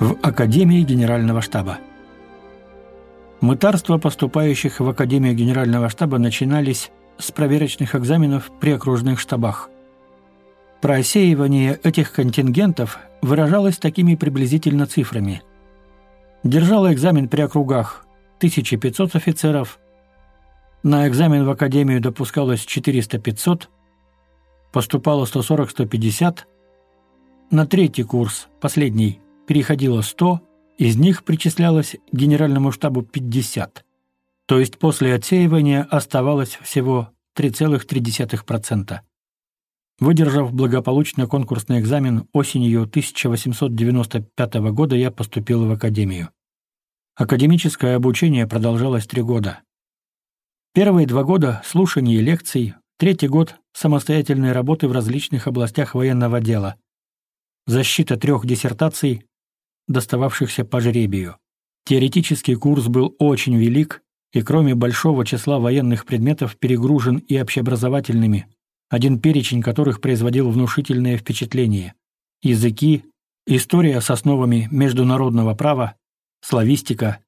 в Академии Генерального штаба. Мытарства поступающих в Академию Генерального штаба начинались с проверочных экзаменов при окружных штабах. Просеивание этих контингентов выражалось такими приблизительно цифрами. Держало экзамен при округах 1500 офицеров, на экзамен в Академию допускалось 400-500, поступало 140-150, на третий курс, последний, переходило 100, из них причислялось к генеральному штабу 50, то есть после отсеивания оставалось всего 3,3%. Выдержав благополучно конкурсный экзамен осенью 1895 года, я поступил в академию. Академическое обучение продолжалось три года. Первые два года – слушание лекций, третий год – самостоятельной работы в различных областях военного дела. Защита трех диссертаций, достававшихся по жребию. Теоретический курс был очень велик и кроме большого числа военных предметов перегружен и общеобразовательными, один перечень которых производил внушительное впечатление. Языки, история с основами международного права, славистика,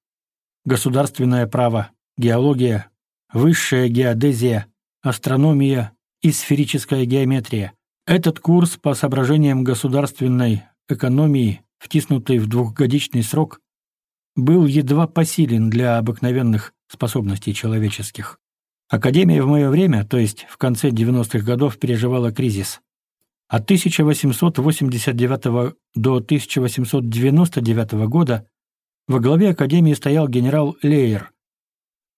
государственное право, геология, высшая геодезия, астрономия и сферическая геометрия. Этот курс по соображениям государственной экономии – втиснутый в двухгодичный срок, был едва посилен для обыкновенных способностей человеческих. Академия в мое время, то есть в конце 90-х годов, переживала кризис. От 1889 до 1899 года во главе Академии стоял генерал Лейер,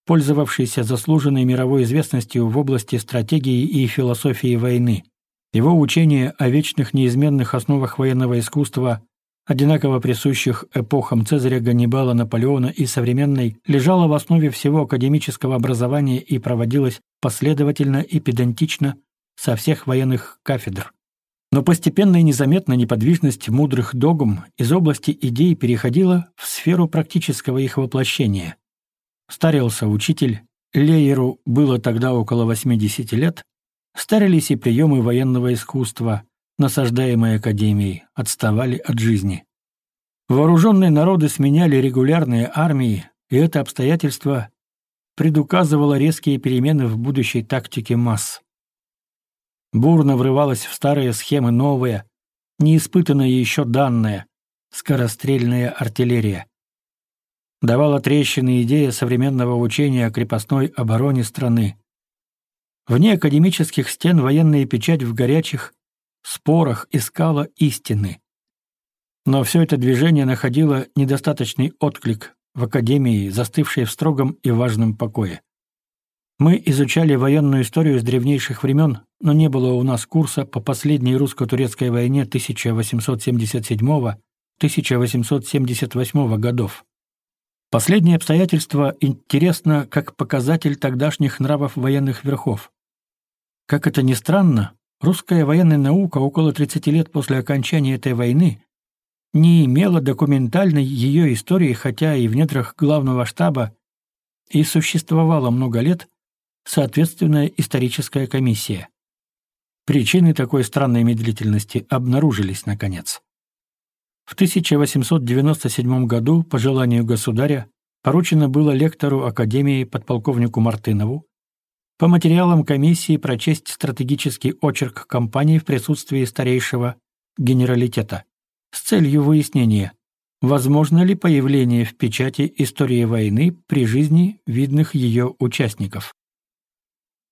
пользовавшийся заслуженной мировой известностью в области стратегии и философии войны. Его учение о вечных неизменных основах военного искусства одинаково присущих эпохам Цезаря, Ганнибала, Наполеона и современной, лежала в основе всего академического образования и проводилась последовательно и педантично со всех военных кафедр. Но постепенно и незаметно неподвижность мудрых догм из области идей переходила в сферу практического их воплощения. Старился учитель, Лееру было тогда около 80 лет, старились и приемы военного искусства – насаждаемые Академией, отставали от жизни. Вооруженные народы сменяли регулярные армии, и это обстоятельство предуказывало резкие перемены в будущей тактике масс. Бурно врывалась в старые схемы новая, неиспытанная еще данная, скорострельная артиллерия. Давала трещины идея современного учения о крепостной обороне страны. Вне академических стен военная печать в горячих, спорах искала истины. Но все это движение находило недостаточный отклик в Академии, застывшей в строгом и важном покое. Мы изучали военную историю с древнейших времен, но не было у нас курса по последней русско-турецкой войне 1877-1878 годов. Последнее обстоятельство интересно как показатель тогдашних нравов военных верхов. Как это ни странно, русская военная наука около 30 лет после окончания этой войны не имела документальной ее истории, хотя и в недрах главного штаба и существовала много лет соответственная историческая комиссия. Причины такой странной медлительности обнаружились наконец. В 1897 году по желанию государя поручено было лектору Академии подполковнику Мартынову по материалам комиссии прочесть стратегический очерк компании в присутствии старейшего генералитета с целью выяснения, возможно ли появление в печати истории войны при жизни видных ее участников.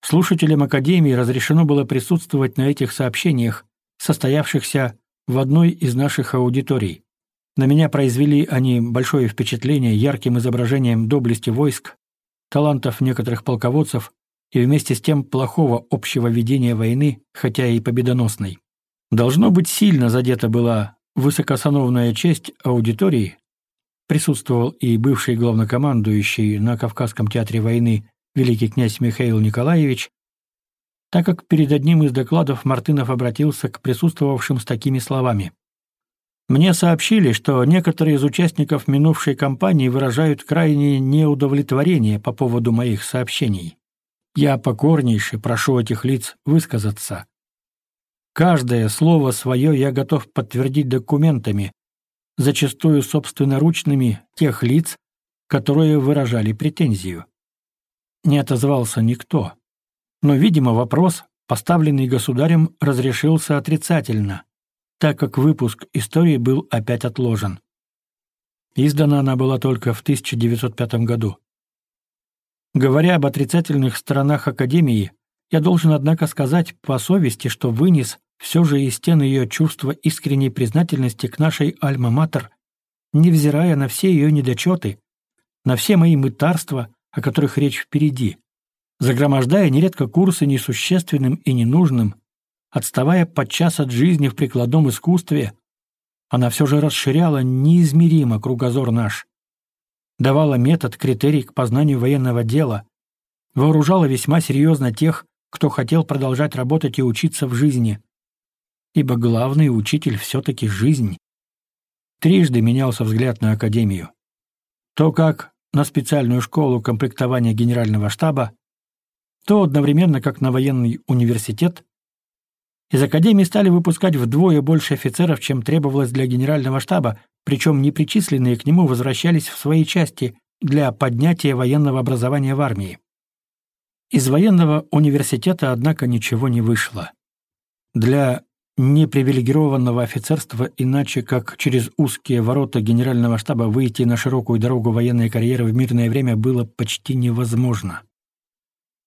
Слушателям Академии разрешено было присутствовать на этих сообщениях, состоявшихся в одной из наших аудиторий. На меня произвели они большое впечатление ярким изображением доблести войск, талантов некоторых полководцев и вместе с тем плохого общего ведения войны, хотя и победоносной. Должно быть, сильно задета была высокосановная честь аудитории, присутствовал и бывший главнокомандующий на Кавказском театре войны великий князь Михаил Николаевич, так как перед одним из докладов Мартынов обратился к присутствовавшим с такими словами. «Мне сообщили, что некоторые из участников минувшей кампании выражают крайнее неудовлетворение по поводу моих сообщений. Я покорнейше прошу этих лиц высказаться. Каждое слово свое я готов подтвердить документами, зачастую собственноручными тех лиц, которые выражали претензию. Не отозвался никто. Но, видимо, вопрос, поставленный государем, разрешился отрицательно, так как выпуск истории был опять отложен. Издана она была только в 1905 году. Говоря об отрицательных сторонах Академии, я должен, однако, сказать по совести, что вынес все же из стен ее чувство искренней признательности к нашей «Альма-Матер», невзирая на все ее недочеты, на все мои мытарства, о которых речь впереди, загромождая нередко курсы несущественным и ненужным, отставая подчас от жизни в прикладном искусстве, она все же расширяла неизмеримо кругозор наш, давала метод, критерий к познанию военного дела, вооружала весьма серьезно тех, кто хотел продолжать работать и учиться в жизни. Ибо главный учитель все-таки жизнь. Трижды менялся взгляд на академию. То как на специальную школу комплектования генерального штаба, то одновременно как на военный университет, из Академии стали выпускать вдвое больше офицеров, чем требовалось для генерального штаба, причем непричисленные к нему возвращались в свои части для поднятия военного образования в армии. Из военного университета, однако, ничего не вышло. Для непривилегированного офицерства иначе как через узкие ворота генерального штаба выйти на широкую дорогу военной карьеры в мирное время было почти невозможно.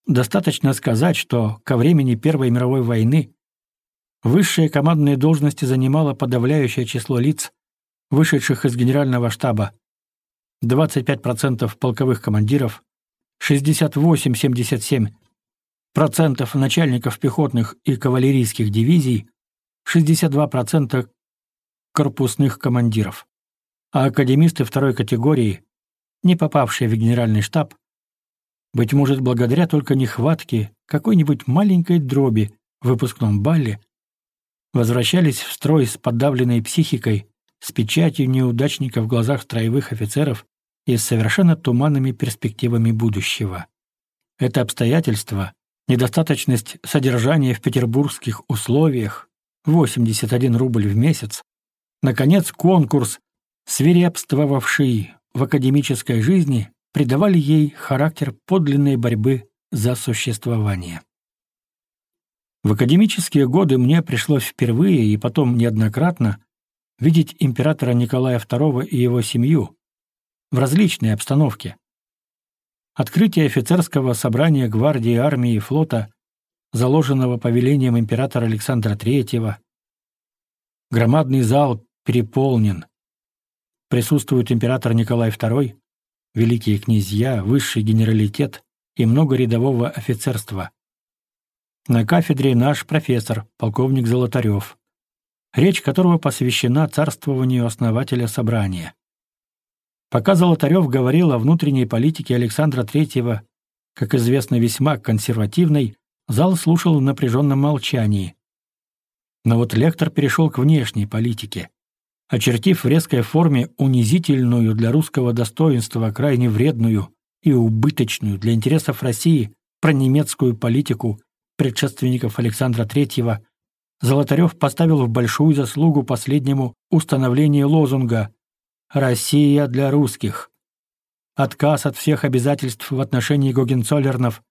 Достаточно сказать, что ко времени Первой мировой войны Высшие командные должности занимало подавляющее число лиц, вышедших из генерального штаба 25% полковых командиров, 68-77% начальников пехотных и кавалерийских дивизий, 62% корпусных командиров. А академисты второй категории, не попавшие в генеральный штаб, быть может, благодаря только нехватке какой-нибудь маленькой дроби в выпускном балле, возвращались в строй с подавленной психикой, с печатью неудачника в глазах строевых офицеров и с совершенно туманными перспективами будущего. Это обстоятельство, недостаточность содержания в петербургских условиях, 81 рубль в месяц, наконец конкурс, свирепствовавший в академической жизни, придавали ей характер подлинной борьбы за существование. В академические годы мне пришлось впервые и потом неоднократно видеть императора Николая II и его семью, в различной обстановке. Открытие офицерского собрания гвардии, армии и флота, заложенного повелением императора Александра III. Громадный зал переполнен. Присутствует император Николай II, великие князья, высший генералитет и много рядового офицерства. на кафедре наш профессор, полковник Золотарев, речь которого посвящена царствованию основателя собрания. Пока Золотарев говорил о внутренней политике Александра III, как известно, весьма консервативной, зал слушал в напряженном молчании. Но вот лектор перешел к внешней политике, очертив в резкой форме унизительную для русского достоинства крайне вредную и убыточную для интересов России про немецкую политику предшественников Александра III, Золотарев поставил в большую заслугу последнему установление лозунга «Россия для русских», отказ от всех обязательств в отношении Гогенцоллернов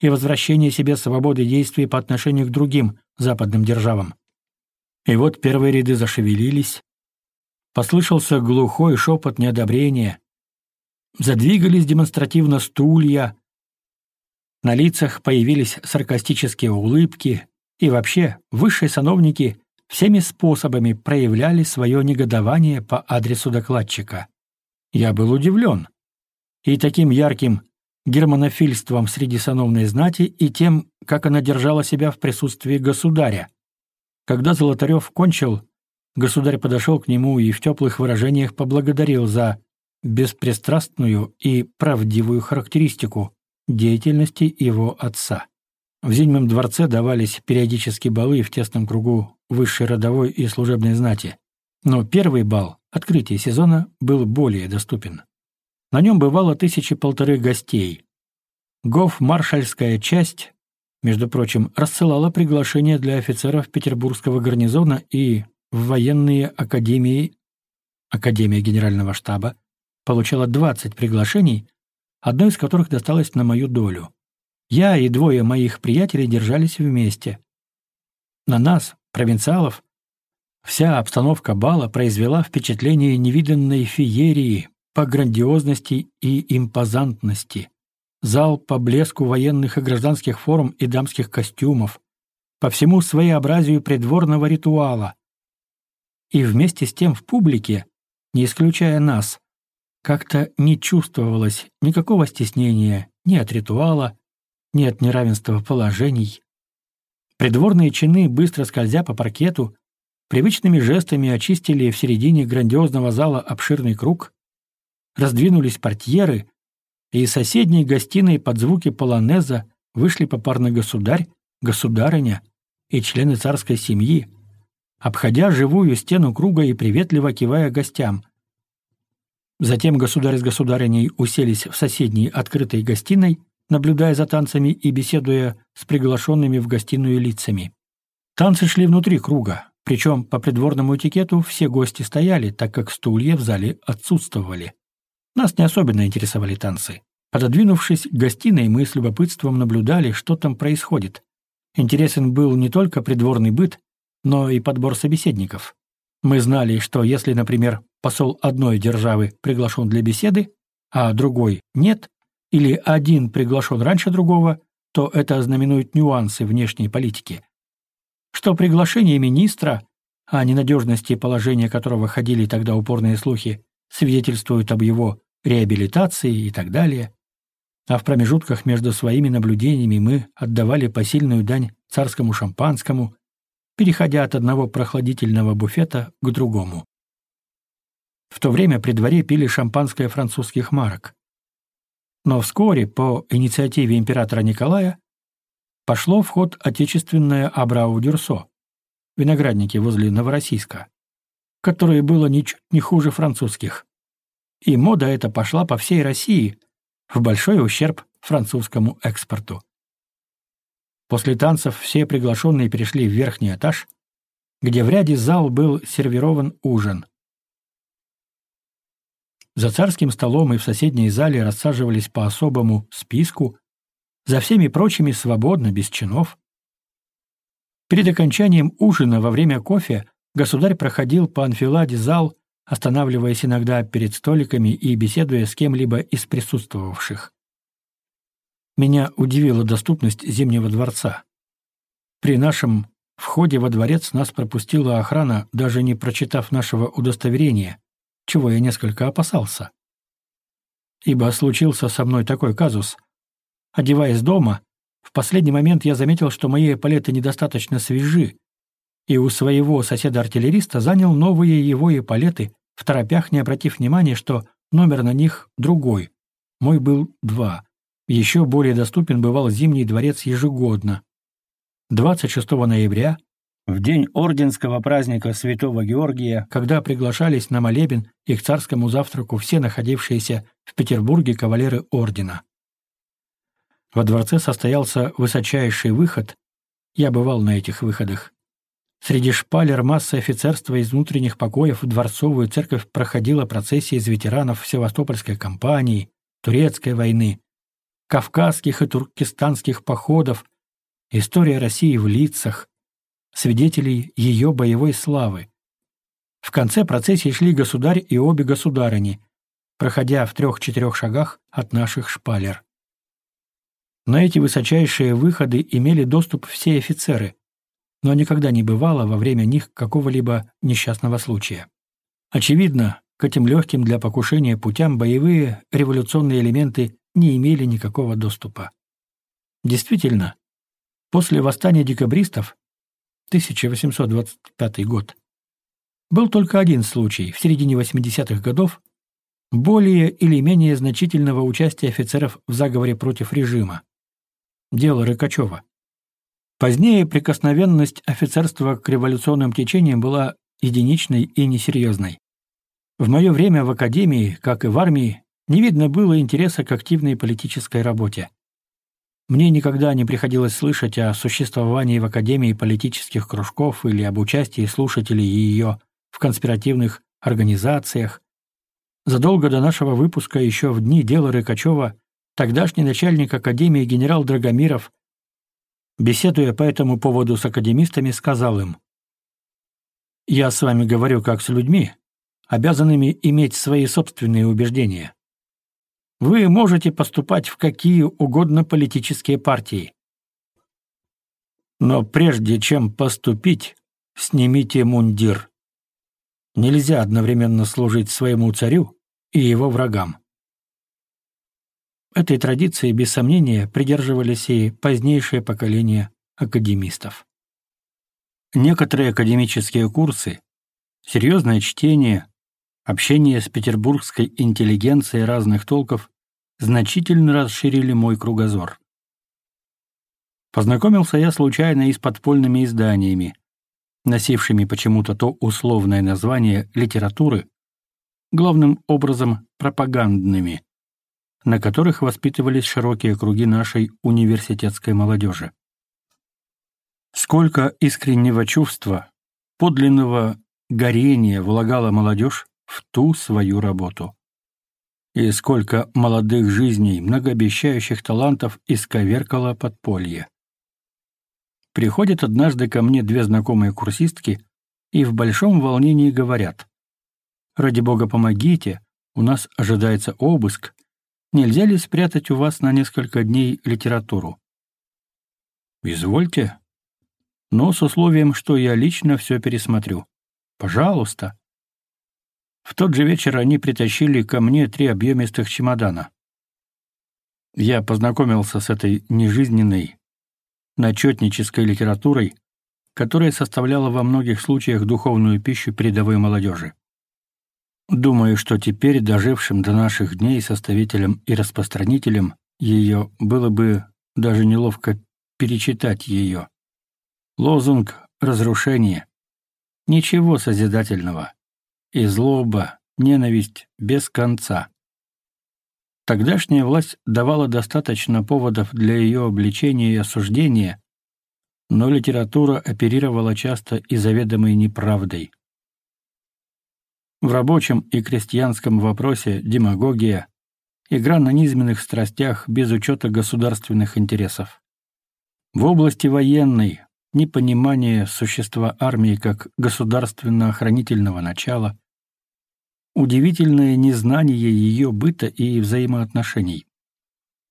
и возвращение себе свободы действий по отношению к другим западным державам. И вот первые ряды зашевелились, послышался глухой шепот неодобрения, задвигались демонстративно стулья, на лицах появились саркастические улыбки, и вообще высшие сановники всеми способами проявляли свое негодование по адресу докладчика. Я был удивлен. И таким ярким германофильством среди сановной знати и тем, как она держала себя в присутствии государя. Когда Золотарев кончил, государь подошел к нему и в теплых выражениях поблагодарил за беспристрастную и правдивую характеристику деятельности его отца. В Зимнем дворце давались периодически балы в тесном кругу высшей родовой и служебной знати, но первый бал, открытие сезона, был более доступен. На нем бывало тысячи-полторы гостей. Гоф-маршальская часть, между прочим, рассылала приглашения для офицеров Петербургского гарнизона и в военные академии, Академия Генерального штаба, получала 20 приглашений – одно из которых досталось на мою долю. Я и двое моих приятелей держались вместе. На нас, провинциалов, вся обстановка бала произвела впечатление невиданной феерии по грандиозности и импозантности. Зал по блеску военных и гражданских форм и дамских костюмов, по всему своеобразию придворного ритуала. И вместе с тем в публике, не исключая нас, как-то не чувствовалось никакого стеснения ни от ритуала, ни от неравенства положений. Придворные чины, быстро скользя по паркету, привычными жестами очистили в середине грандиозного зала обширный круг, раздвинулись портьеры, и из соседней гостиной под звуки полонеза вышли попарно государь, государыня и члены царской семьи, обходя живую стену круга и приветливо кивая гостям, Затем государь с государыней уселись в соседней открытой гостиной, наблюдая за танцами и беседуя с приглашенными в гостиную лицами. Танцы шли внутри круга, причем по придворному этикету все гости стояли, так как стулья в зале отсутствовали. Нас не особенно интересовали танцы. Пододвинувшись к гостиной, мы с любопытством наблюдали, что там происходит. Интересен был не только придворный быт, но и подбор собеседников. Мы знали, что если, например, посол одной державы приглашен для беседы, а другой нет, или один приглашен раньше другого, то это ознаменует нюансы внешней политики. Что приглашение министра, о а ненадежности положения которого ходили тогда упорные слухи, свидетельствует об его реабилитации и так далее. А в промежутках между своими наблюдениями мы отдавали посильную дань царскому шампанскому, переходя от одного прохладительного буфета к другому. В то время при дворе пили шампанское французских марок. Но вскоре, по инициативе императора Николая, пошло в ход отечественное Абрау-Дюрсо, виноградники возле Новороссийска, которое было ничуть не хуже французских. И мода эта пошла по всей России, в большой ущерб французскому экспорту. После танцев все приглашенные перешли в верхний этаж, где в ряде зал был сервирован ужин. За царским столом и в соседней зале рассаживались по особому списку, за всеми прочими свободно, без чинов. Перед окончанием ужина во время кофе государь проходил по анфиладе зал, останавливаясь иногда перед столиками и беседуя с кем-либо из присутствовавших. Меня удивила доступность Зимнего дворца. При нашем входе во дворец нас пропустила охрана, даже не прочитав нашего удостоверения, чего я несколько опасался. Ибо случился со мной такой казус. Одеваясь дома, в последний момент я заметил, что мои эполеты недостаточно свежи, и у своего соседа-артиллериста занял новые его эполеты, в торопях не обратив внимания, что номер на них другой. Мой был два. Еще более доступен бывал Зимний дворец ежегодно. 26 ноября в день орденского праздника Святого Георгия, когда приглашались на молебен и к царскому завтраку все находившиеся в Петербурге кавалеры ордена. Во дворце состоялся высочайший выход, я бывал на этих выходах. Среди шпалер массы офицерства из внутренних покоев в дворцовую церковь проходила процессия из ветеранов Севастопольской кампании, Турецкой войны, кавказских и туркестанских походов, история России в лицах, свидетелей ее боевой славы. В конце процессии шли государь и обе государыни, проходя в трех-четырех шагах от наших шпалер. На эти высочайшие выходы имели доступ все офицеры, но никогда не бывало во время них какого-либо несчастного случая. Очевидно, к этим легким для покушения путям боевые революционные элементы не имели никакого доступа. Действительно, после восстания декабристов 1825 год. Был только один случай в середине 80-х годов более или менее значительного участия офицеров в заговоре против режима. Дело Рыкачева. Позднее прикосновенность офицерства к революционным течениям была единичной и несерьезной. В мое время в академии, как и в армии, не видно было интереса к активной политической работе. Мне никогда не приходилось слышать о существовании в Академии политических кружков или об участии слушателей ее в конспиративных организациях. Задолго до нашего выпуска, еще в дни дела Рыкачева, тогдашний начальник Академии генерал Драгомиров, беседуя по этому поводу с академистами, сказал им, «Я с вами говорю как с людьми, обязанными иметь свои собственные убеждения. Вы можете поступать в какие угодно политические партии. Но прежде чем поступить, снимите мундир. Нельзя одновременно служить своему царю и его врагам. Этой традиции, без сомнения, придерживались и позднейшие поколения академистов. Некоторые академические курсы, серьезное чтение, общение с петербургской интеллигенцией разных толков значительно расширили мой кругозор. Познакомился я случайно и с подпольными изданиями, носившими почему-то то условное название литературы, главным образом пропагандными, на которых воспитывались широкие круги нашей университетской молодежи. Сколько искреннего чувства, подлинного горения влагала молодежь в ту свою работу. И сколько молодых жизней, многообещающих талантов исковеркало подполье. Приходят однажды ко мне две знакомые курсистки и в большом волнении говорят. «Ради бога, помогите, у нас ожидается обыск. Нельзя ли спрятать у вас на несколько дней литературу?» «Извольте. Но с условием, что я лично все пересмотрю. Пожалуйста». В тот же вечер они притащили ко мне три объемистых чемодана. Я познакомился с этой нежизненной, начетнической литературой, которая составляла во многих случаях духовную пищу передовой молодежи. Думаю, что теперь дожившим до наших дней составителям и распространителям ее было бы даже неловко перечитать ее. Лозунг «Разрушение». Ничего созидательного. и злоба, ненависть без конца. Тогдашняя власть давала достаточно поводов для ее обличения и осуждения, но литература оперировала часто и заведомой неправдой. В рабочем и крестьянском вопросе демагогия, игра на низменных страстях без учета государственных интересов. В области военной непонимание существа армии как государственно-охранительного начала, удивительное незнание ее быта и взаимоотношений.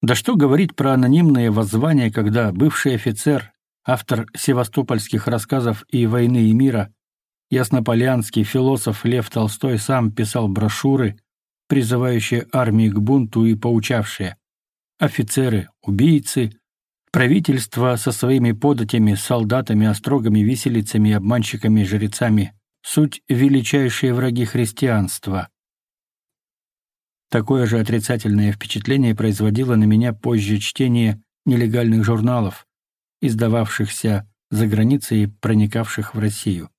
Да что говорить про анонимные воззвания, когда бывший офицер, автор севастопольских рассказов и «Войны и мира», яснополянский философ Лев Толстой сам писал брошюры, призывающие армии к бунту и поучавшие «Офицеры – убийцы, Правительство со своими податями, солдатами, острогами, виселицами, обманщиками, жрецами — суть величайшие враги христианства. Такое же отрицательное впечатление производило на меня позже чтение нелегальных журналов, издававшихся за границей и проникавших в Россию.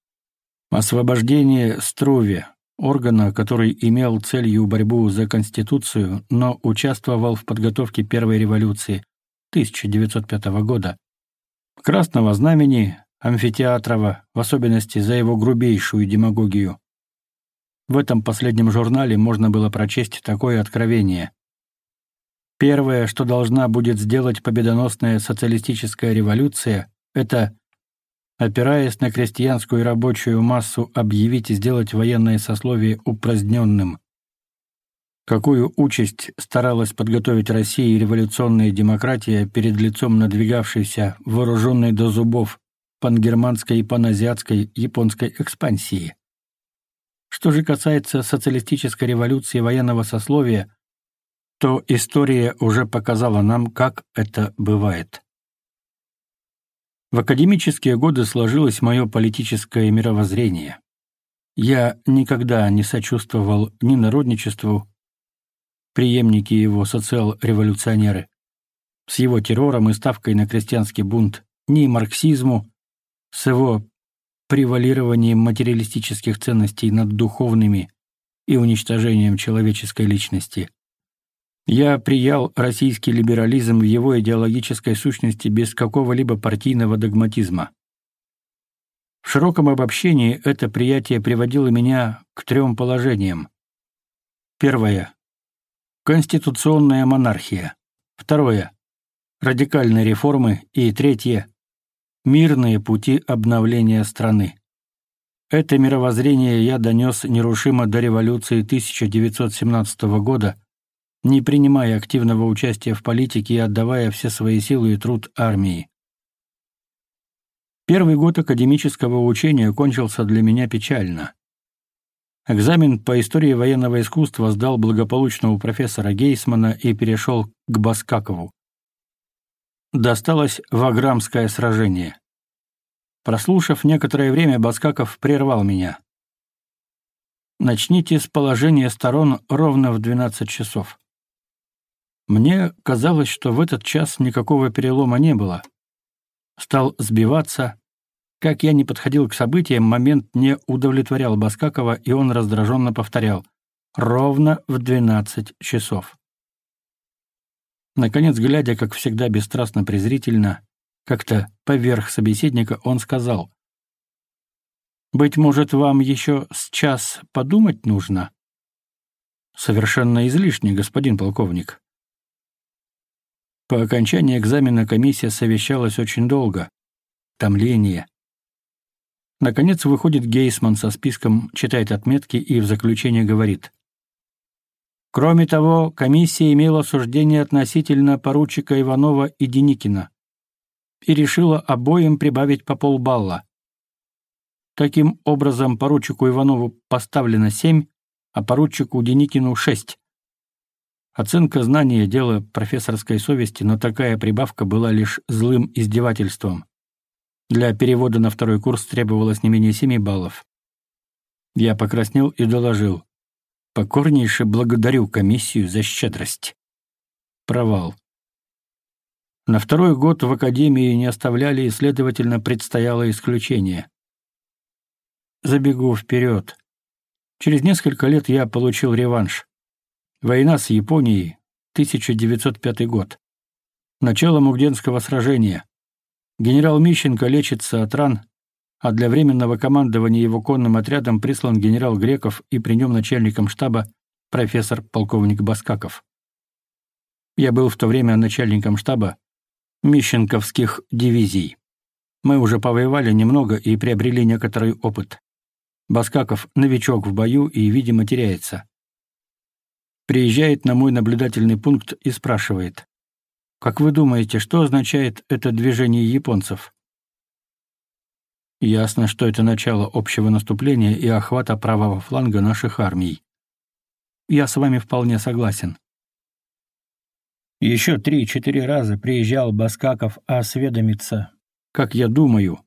Освобождение Струве, органа, который имел целью борьбу за Конституцию, но участвовал в подготовке Первой революции, 1905 года Красного Знамени, Амфитеатрова, в особенности за его грубейшую демагогию. В этом последнем журнале можно было прочесть такое откровение. Первое, что должна будет сделать победоносная социалистическая революция, это, опираясь на крестьянскую и рабочую массу, объявить и сделать военное сословие упраздненным какую участь старалась подготовить России революционная демократия перед лицом надвигавшейся, вооруженной до зубов, пангерманской и паназиатской японской экспансии. Что же касается социалистической революции военного сословия, то история уже показала нам, как это бывает. В академические годы сложилось мое политическое мировоззрение. Я никогда не сочувствовал ни народничеству, преемники его социал-революционеры. С его террором и ставкой на крестьянский бунт, ни марксизму, с его превалированием материалистических ценностей над духовными и уничтожением человеческой личности. Я приял российский либерализм в его идеологической сущности без какого-либо партийного догматизма. В широком обобщении это приятие приводило меня к трем положениям. Первое. Конституционная монархия. Второе. Радикальные реформы. И третье. Мирные пути обновления страны. Это мировоззрение я донес нерушимо до революции 1917 года, не принимая активного участия в политике и отдавая все свои силы и труд армии. Первый год академического учения кончился для меня печально. Экзамен по истории военного искусства сдал благополучного профессора Гейсмана и перешел к Баскакову. Досталось Ваграмское сражение. Прослушав некоторое время, Баскаков прервал меня. «Начните с положения сторон ровно в 12 часов». Мне казалось, что в этот час никакого перелома не было. Стал сбиваться, как я не подходил к событиям, момент не удовлетворял Баскакова, и он раздраженно повторял «ровно в 12 часов». Наконец, глядя, как всегда, бесстрастно-презрительно, как-то поверх собеседника, он сказал «Быть может, вам еще с час подумать нужно?» «Совершенно излишне, господин полковник», по окончании экзамена комиссия совещалась очень долго. Томление, Наконец выходит Гейсман со списком, читает отметки и в заключение говорит. Кроме того, комиссия имела суждение относительно поручика Иванова и Деникина и решила обоим прибавить по полбалла. Таким образом, поручику Иванову поставлено 7, а поручику Деникину 6. Оценка знания дела профессорской совести, но такая прибавка была лишь злым издевательством. Для перевода на второй курс требовалось не менее 7 баллов. Я покраснел и доложил. Покорнейше благодарю комиссию за щедрость. Провал. На второй год в академии не оставляли и, следовательно, предстояло исключение. Забегу вперед. Через несколько лет я получил реванш. Война с Японией, 1905 год. Начало Мугденского сражения. Генерал Мищенко лечится от ран, а для временного командования его конным отрядом прислан генерал Греков и при нем начальником штаба профессор-полковник Баскаков. Я был в то время начальником штаба Мищенковских дивизий. Мы уже повоевали немного и приобрели некоторый опыт. Баскаков — новичок в бою и, видимо, теряется. Приезжает на мой наблюдательный пункт и спрашивает. Как вы думаете, что означает это движение японцев? Ясно, что это начало общего наступления и охвата правого фланга наших армий. Я с вами вполне согласен. Еще три-четыре раза приезжал Баскаков осведомиться. Как я думаю,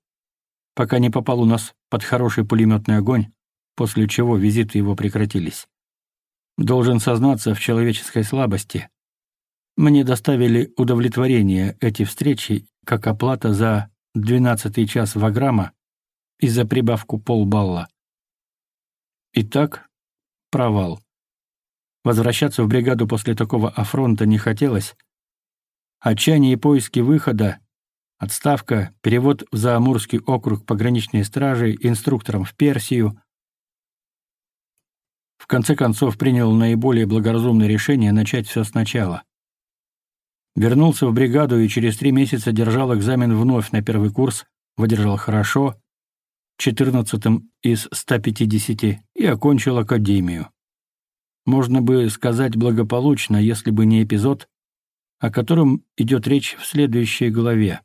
пока не попал у нас под хороший пулеметный огонь, после чего визиты его прекратились. Должен сознаться в человеческой слабости — мне доставили удовлетворение эти встречи как оплата за 12 час ваграма и за прибавку полбалла. Итак, провал. Возвращаться в бригаду после такого афронта не хотелось. Отчаяние и поиски выхода, отставка, перевод в Заамурский округ пограничной стражи инструктором в Персию. В конце концов принял наиболее благоразумное решение начать все сначала — Вернулся в бригаду и через три месяца держал экзамен вновь на первый курс, выдержал хорошо, 14-м из 150, и окончил академию. Можно бы сказать благополучно, если бы не эпизод, о котором идет речь в следующей главе.